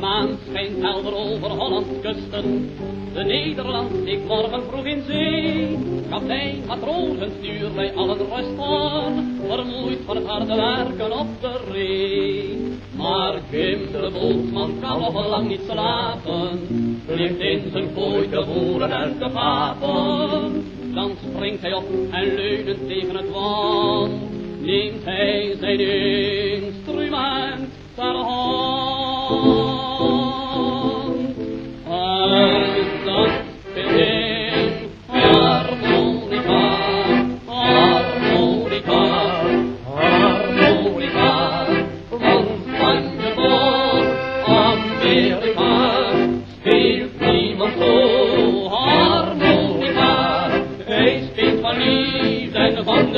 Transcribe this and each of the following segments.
maan schijnt helder over Hollands kusten. De Nederland ik morgen vroeg in zee. Kaptein, matrozen, stuur wij allen rust. Vermoeid van het harde werken op de ree. Maar Kim de bootman kan nog lang niet slapen. Ligt in zijn kooi te voeren en te vapen. Dan springt hij op en leunend tegen het wand. Neemt hij zijn instrument ter hand.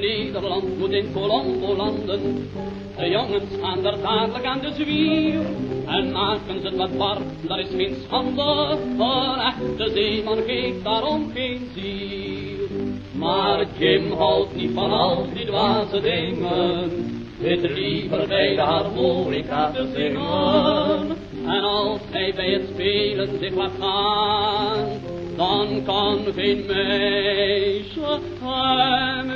Nederland moet in Colombo landen. De jongens gaan er dadelijk aan de zwier. En maken ze het wat bar, dat is geen schande. Een echte zeeman geeft daarom geen zier. Maar Jim houdt niet van al die dwaze dingen. Zit liever bij de harmonica te zingen. En als hij bij het spelen zich laat gaan, dan kan geen meisje hem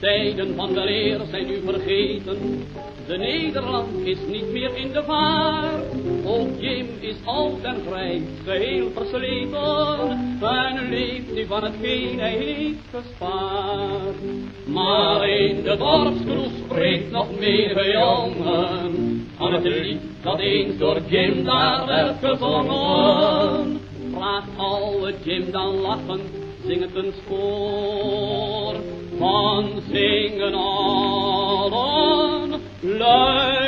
tijden van de leer zijn nu vergeten. De Nederland is niet meer in de vaart. Ook Jim is oud en grijs, geheel versleten. En leeft nu van hetgeen hij heeft gespaard. Maar in de dorpskroeg spreekt nog meer jongen. Aan het lied dat eens door Jim daar werd gezongen. Vraagt alle Jim dan lachend, zingend een spoor. Van zingen allen luid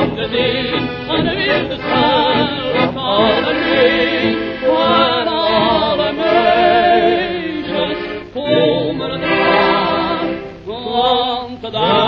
liefde en van de zee, van de wilde straal op alle mee. Van alle meisjes komen eraan, want daar speelt